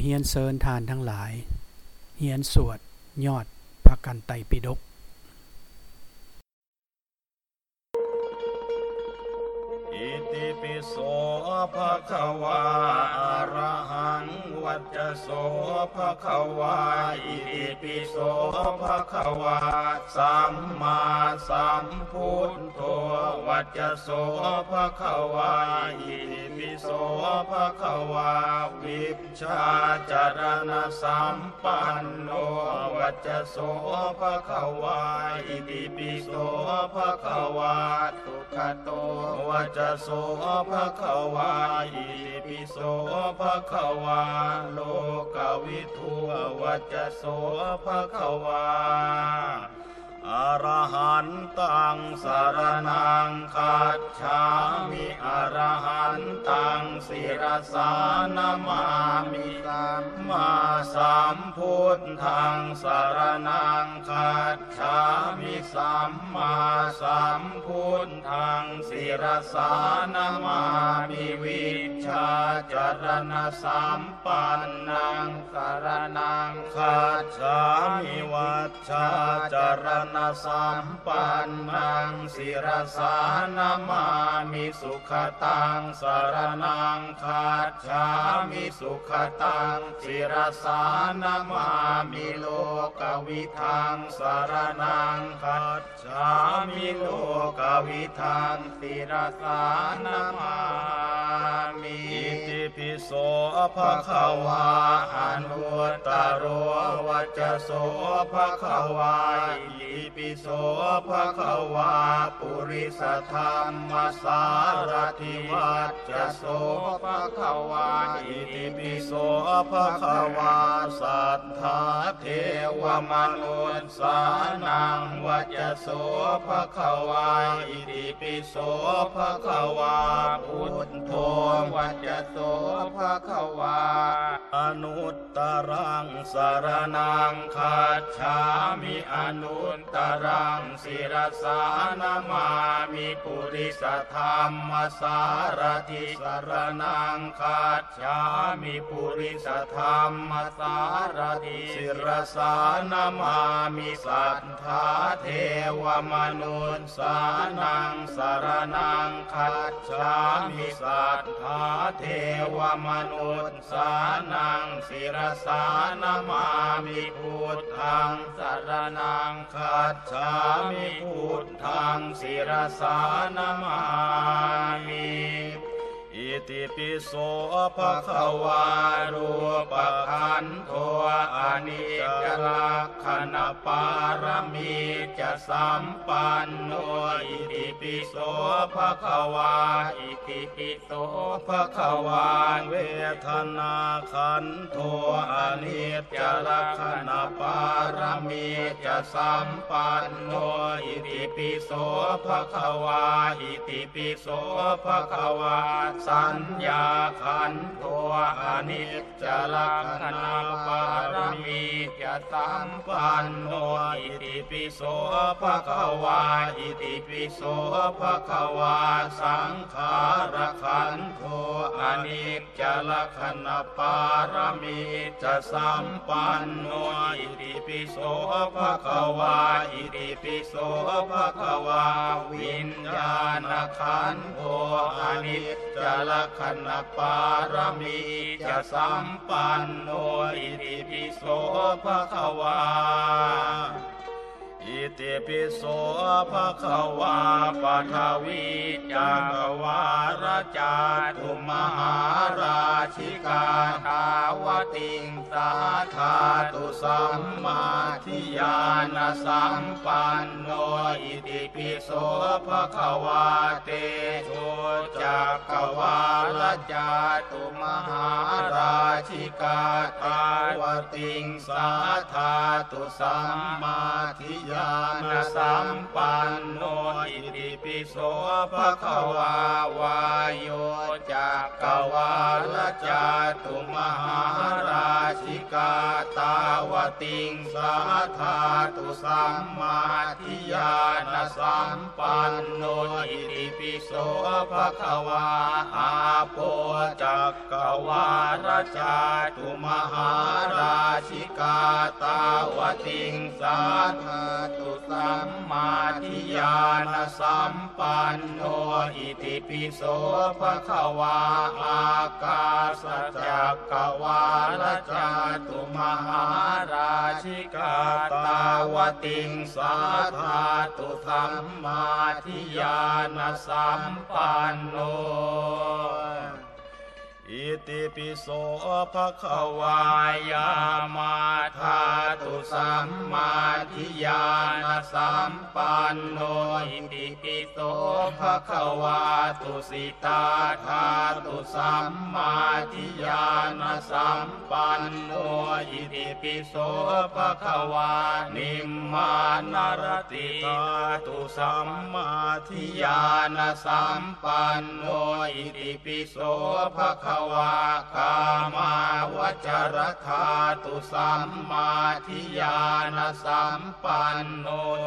เฮียนเซินทานทั้งหลาย เฮียนสวดยอดพระกันไตปิฎก ภะคะวาอะระหังวัจจโสภะคะวาอิติปิโสภะคะวาสัมมาสัมพุทโธวัจจโสภะคะวาอิติปิโสภะคะวาวิชชาจารณสัมปันโน จจโสภะคะวาอิติปิโสภะคะวาสุขโตวัจจโสภะคะวาอิติปิโสภะคะวาโลกวิทุวัจจโสภะคะวา อรหันตังสารนังคัจฉามิอรหันตังศิรสานามามิสัมมาสัมพุทธังสารนังคัจฉามิสัมมาสัมพุทธังศิรสานามามิวิ ชาจารณสัมปันนังสารนังคัจามิวัชชาจารณสัมปันนังศิรสานามามิสุขตังสารนังคัจามิสุขตังศิรสานามามิโลกวิทังสารนังคัจามิโลกวิทังศิรสานามา มิอิติปิโสภะคะวาอนุตตโรวัจโสภะคะวาอิติปิโสภะคะวาปุริสธรรมสารทิวัจโสภะคะวาอิติปิโสภะคะวาสัทธาเทวมนุษย์สานังวัจจโสภะคะวาอิติปิโสภะคะวาพุทโธวัจโสภะคะวา อนุตตรังสารนังคัจฉามิอนุตตรังศิรสานามามิปุริสธรรมสารทิสารนังคัจฉามิปุริสธรรมสารทิศิรสานามามิสัทธาเทวมนุษย์สานังสารนังคัจฉามิสัทธาเทวมนุษย์สานังศิรสานามามิพุทธังสารนังคัจฉามิพุทธังศิรสานามามิ ติปิโสภะคะวารูปขันโทอนิจจลักขณปารมีจะสัมปันโนอิติปิโสภะคะวาอิติปิโสภะคะวาเวทนาขันโทอนิจจลักขณปารมีจะสัมปันโนอิติปิโสภะคะวาอิติปิโสภะคะวาสัญญาขันโทอนิจจลักษณปารมีจะสัมปันโนอิติปิโสภะคะวาอิติปิโสภะคะวาสังขารขันโทอนิจจลักษณปารมีจะสัมปันโนอิติปิโสภะคะวาอิติปิโสภะคะวาวิญญาณขันโนิจจลักษณปารมีจะสัมปันโนอิติปิโสภะคะวาอิติปิโสภะคะวาปัทวีจักวาราจาตุมหาราชิกาทาวติงสาธาตุสัมมาทิยานสัมปันโนอิติปิโสภะคะวาเตโช จักวาลจาตุมหาราชิกาตาวติงสาธาตุสัมมาทิยานสัมปันโนอิติปิโสภะคะวาวายโย จักกวาลจาตุมหาราชิกาตาวติงสาธาตุสัมมาทิยานสัมปันโนอิติปิโสภะคะวาอาโปจักกวาลจาตุมหาราชิกาตาวติงสาธาตุสัมมาทิยานสัมปันโนอิติปิโสภะคะวาอากาสจักกวาลจาตุมหาราชิกาตาวติงสาธาตุธรรมาทิยานสัมปันโนอิติปิโสภะคะวายามาธา ตุสัมมาทิยานสัมปันโนอิติปิโสภะคะวาตุสิตาธาตุสัมมาทิยานสัมปันโนอิติ ปิโสภะคะวานิมมานารติธาตุสัมมาทิยานสัมปันโนอิติปิโสภะคะวากามาวจรธาตุสัมมาทิยานสัมปันโน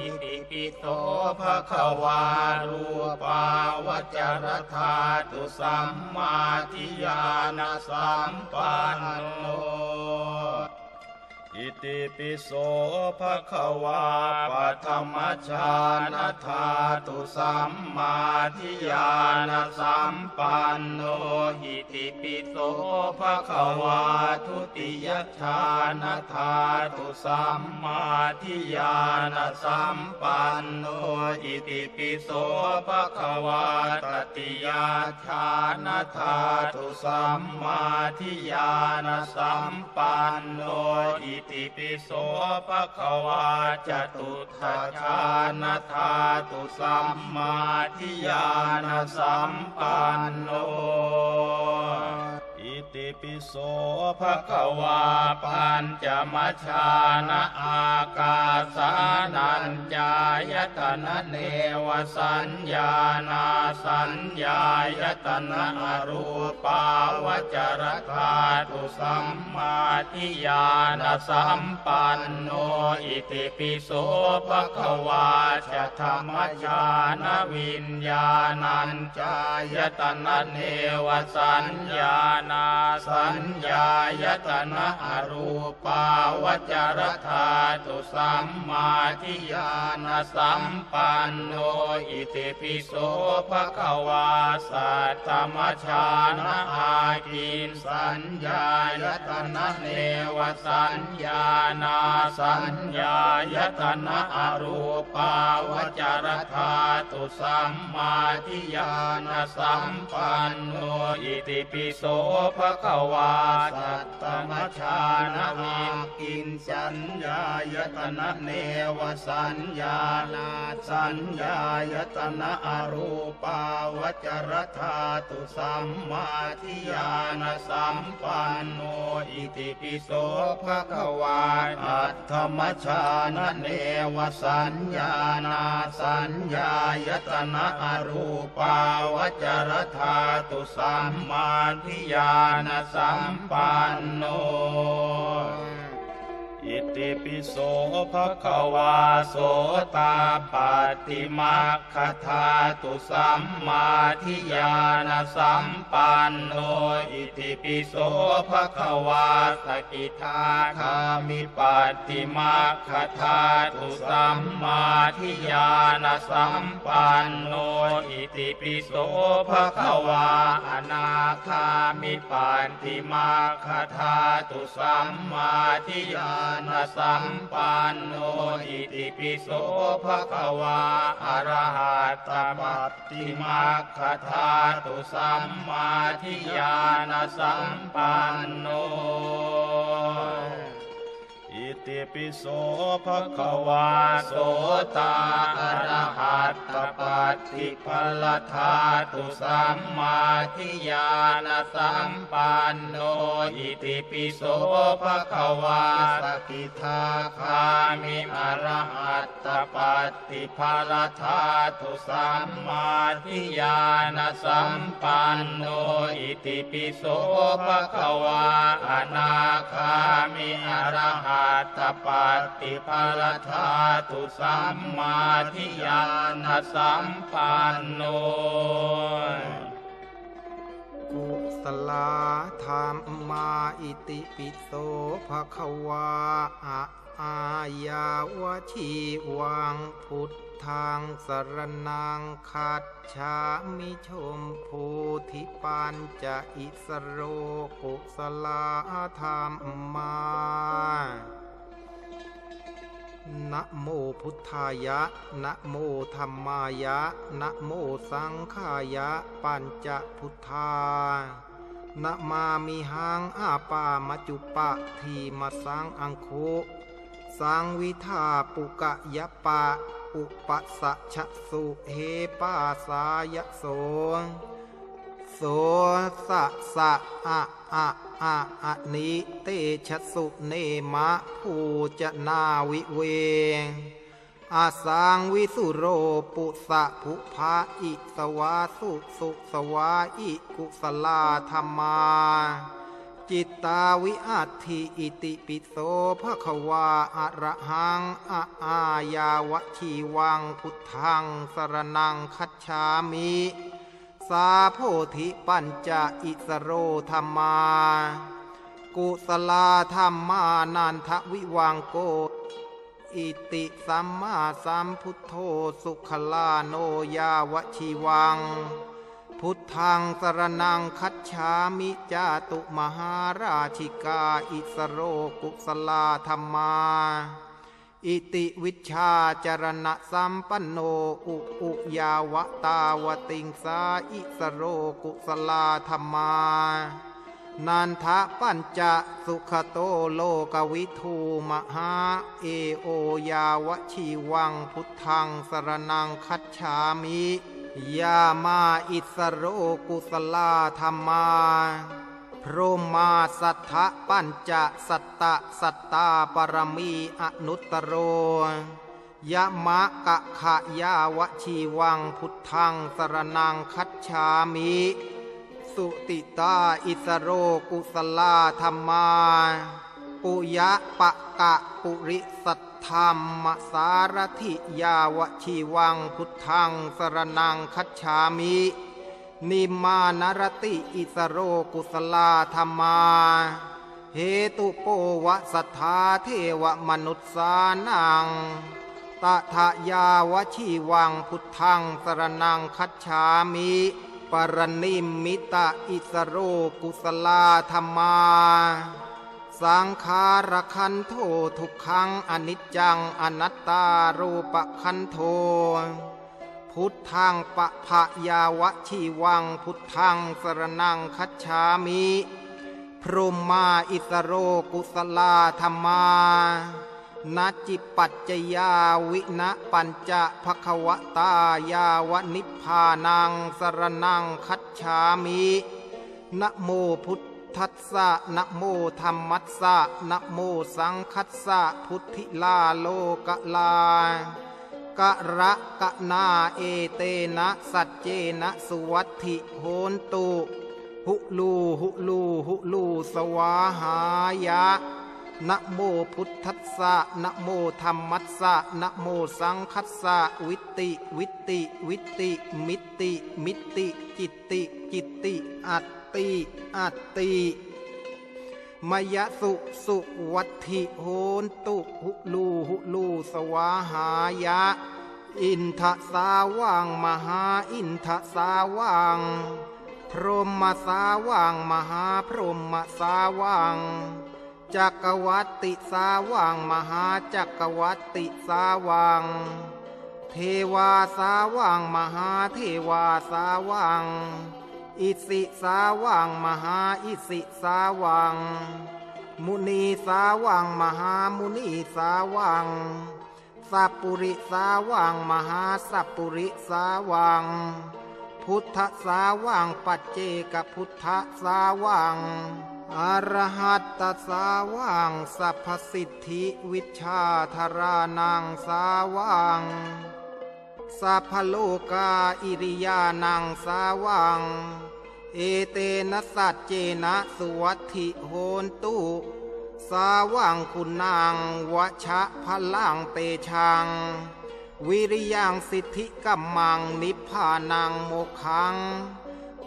อิติปิโสภะคะวารูปาวจรธาตุสัมมาทิยานสัมปันโน อิติปิโสภะคะวาปัทมชานธาตุสัมมาทิยานสัมปันโนอิติปิโสภะคะวาทุติยชานธาตุสัมมาทิยานสัมปันโนอิติปิโสภะคะวาตติยชานธาตุสัมมาทิยานสัมปันโนอิติปิโสภะคะวาจตุทัชฌานธาตุสัมมาทิยานสัมปันโน ติปิโสภะคะวาปัญจมัชฌานะอากาสานัญจายตนะเนวสัญญานาสัญญายตนะอรูปาวจรธาตุสัมมาทิยานสัมปันโนอิติปิโสภะคะวาจะธรรมชานวิญญาณัญจายตนะเนวสัญญานาสัญญายตนะอรูปาวจรธาตุสัมมาทิยานสัมปันโนอิติปิโสภะคะวาสัตตมชานะอากินสัญญายตนะเนวสัญญานาสัญญายตนะอรูปาวจรธาตุสัมมาทิยานสัมปันโนอิติปิโสภะคะวาสัตตมชานะวิกินสัญญายตนะเนวสัญญานาสัญญายตนะอรูปาวจรธาตุสัมมาทิยานสัมปันโนอิติปิโสภะคะวาอัตถมชานะเนวสัญญานาสัญญายตนะอรูปาวจรธาตุสัมมาทิยานนสัมปันโน อิติปิโสภะคะวาโสตาปาติมัคคทาตุสัมมาทิยานสัมปันโนอิติปิโสภะคะวาสกิทาคามิปาติมัคคทาตุสัมมาทิยานสัมปันโนอิติปิโสภะคะวาอนาคามิปาติมัคคทาตุสัมมาทิยานนสัมปันโนอิติปิโสภะคะวาอะระหัตปัตติมัคคทาตุสัมมาทิยานสัมปันโน ติปิโสภะคะวาโสตาอะระหัตตปัตติภลธาตุสัมมาทิฏฐานสัมปันโนอิติปิโสภะคะวาสกิทาคามิอะระหัตตปัตติภลธาตุสัมมาทิฏฐานสัมปันโนอิติปิโสภะคะวาอนาคามิอะระหัตตปัตติภลธาตุสัมมาทิฏฐานสัมปันโนกุสลาธรรมมาอิติปิโสภควาอะอายาวชีวังพุทธังสรนังคัจฉามิชมพูธิปัญจะอิสโรกุสลาธรรมมา นะโมพุทธายะ นะโมธรรมายะ นะโมสังขายะ ปัญจพุทธานะมามิหังอาปามจุปะทีมาสังอังคุสังวิธาปุกะยะปะ อุปสะชะสุเฮปาสายะโส โสสะสะอะอะอะอะนิเตชะสุเนมะภูจะนาวิเวงอาสังวิสุโรปุสะภุภาอิสวาสุสุสวาอิกุสลาธรรมาจิตตาวิอัตถิอิติปิโสภะคะวาอะระหังอะอายาวชีวังพุทธังสรนังคัจฉามิ สาโพธิปัญจอิสโรธรรมา กุสลาธรรมานันทวิวังโก อิติสัมมาสัมพุทโธสุขลาโนยาวชีวัง พุทธังสรนังคัจฉามิจาตุมหาราชิกาอิสโรกุสลาธรรมา อิติวิชาจรณะสัมปันโนอุอุยาวตาวติงสาอิสโรกุสลาธรรมานันทะปัญจสุขโตโลกวิทูมหาเอโอยาวชีวังพุทธังสรนังคัจฉามิยามาอิสโรกุสลาธรรมา พรหมาสัทธะปัญจสัตตะสัตตาปรมีอนุตตโรยะมะกะขะยาวชีวังพุทธังสรนังคัจฉามิ สุติตาอิสโรกุสลาธรรมาปุยะปะกะปุริสัทธรรมสารถิยาวชีวังพุทธังสรนังคัจฉามิ นิมานรติอิสโรกุสลาธรรมา เหตุโปวะสัทธาเทวมนุษสานังตถายาวชีวังพุทธังสรนังคัจฉามิปรนิมมิตะอิสโรกุสลาธรรมา สังขารคันโททุกขังอนิจจังอนัตตารูปคันโท พุทธังปะภะยาวชีวังพุทธังสรนังคัจฉามิ พรหมาอิสโรกุสลาธรรมานาจิปัจจยาวินะปัญจะภควตายาวนิพพานังสรนังคัจฉามินะโมพุทธัสสะนะโมธรรมัสสะนะโมสังคัสสะพุทธิลาโลกลา กะระกะนาเอเตนะสัจเจนะสุวัตถิโหนตุหุลูหุลูหุลูสวาหายะนะโมพุทธัสสะนะโมธรรมัสสะนะโมสังคัสสะวิติวิติวิติมิติมิติจิตติจิตติอัตติอัตติ มยสุสุวัตถิโหนตุหุลูหุลูสวาหายะ อินทสาวังมหาอินทสาวังพรหมสาวังมหาพรหมสาวังจักรวัติสาวังมหาจักรวัติสาวังเทวาสาวังมหาเทวาสาวัง อิสิสาวังมหาอิสิสาวัง มุนีสาวังมหามุนีสาวัง สัพปุริสาวังมหาสัพปุริสาวัง พุทธสาวังปัจเจกพุทธสาวังอรหัตตสาวังสัพพสิทธิวิชาธารานังสาวัง สัพพโลกาอิริยานังสาวัง เอเตนะสัจเจนะสุวัติโหนตุสาวังคุณนางวชะพลังเตชัง วิริยังสิทธิกัมมังนิพพานังโมขัง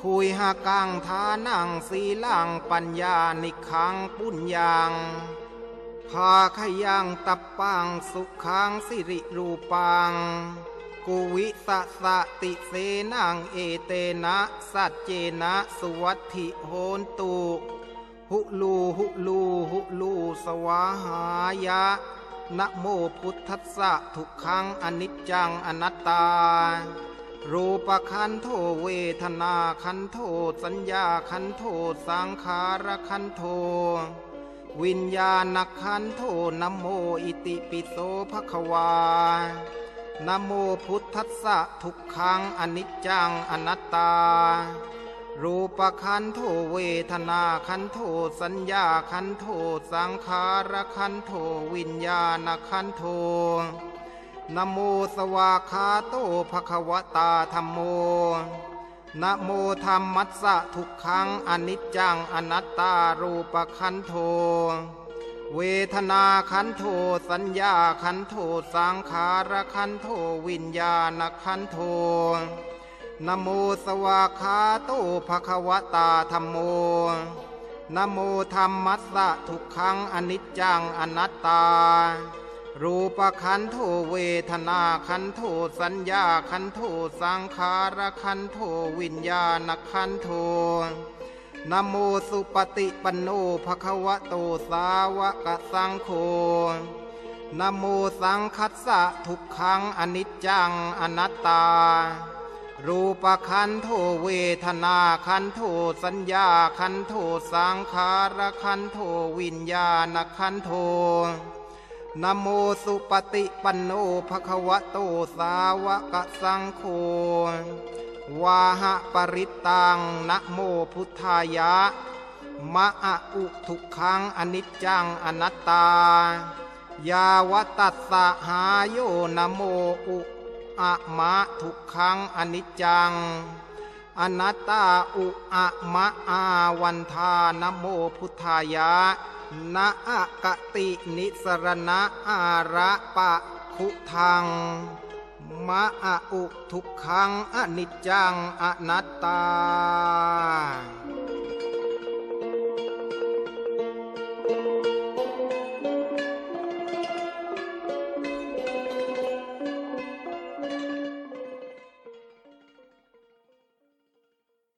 คุยหากังทานังสีลังปัญญานิขังปุญญังภาขยังตับปังสุขังสิริรูปัง กุวิสะสะติเสนังเอเตนะสัจเจนะสุวัตถิโหนตุหุลูหุลูหุลูสวาหายะนะโมพุทธัสสะทุกขังอนิจจังอนัตตา รูปคันโทเวทนาคันโทสัญญาคันโทสังขารคันโทวิญญาณคันโทนะโมอิติปิโสภควา นะโมพุทธัสสะทุกขังอนิจจังอนัตตา รูปคันโทเวทนาคันโทสัญญาคันโทสังขารคันโทวิญญาณคันโทนะโมสวากขาโตภควตาธรรมโมนะโมธรรมัสสะทุกขังอนิจจังอนัตตารูปคันโท เวทนาคันโทสัญญาคันโทสังขารคันโทวิญญาณคันโทนโมสวากขาโตภควตาธรรมโมนโมธรรมัสสะทุกขังอนิจจังอนัตตา รูปคันโทเวทนาคันโทสัญญาคันโทสังขารคันโทวิญญาณคันโท นะโมสุปฏิปันโนภควะโตสาวกสังโฆนะโมสังคัสสะทุกขังอนิจจังอนัตตา รูปคันโทเวทนาคันโทสัญญาคันโทสังขารคันโทวิญญาณคันโทนะโมสุปฏิปันโนภควะโตสาวกสังโฆ วาหะปริตังนะโมพุทธายะ มะอะอุทุกขังอนิจจังอนัตตา ยาวตัสสะหาโยนะโมอุอะมะทุกขังอนิจจัง อนัตตาอุอะมะอาวันทานะโมพุทธายะนะอะกะตินิสรณะอาระปะคุทัง มะอะอุทุกขังอนิจจังอนัตตา